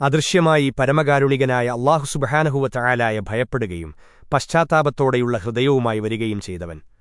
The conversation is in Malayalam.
അദൃശ്യമായി പരമകാരുണികനായ അള്ളാഹു സുബഹാനഹുവ ചായാലായ ഭയപ്പെടുകയും പശ്ചാത്താപത്തോടെയുള്ള ഹൃദയവുമായി വരികയും ചെയ്തവൻ.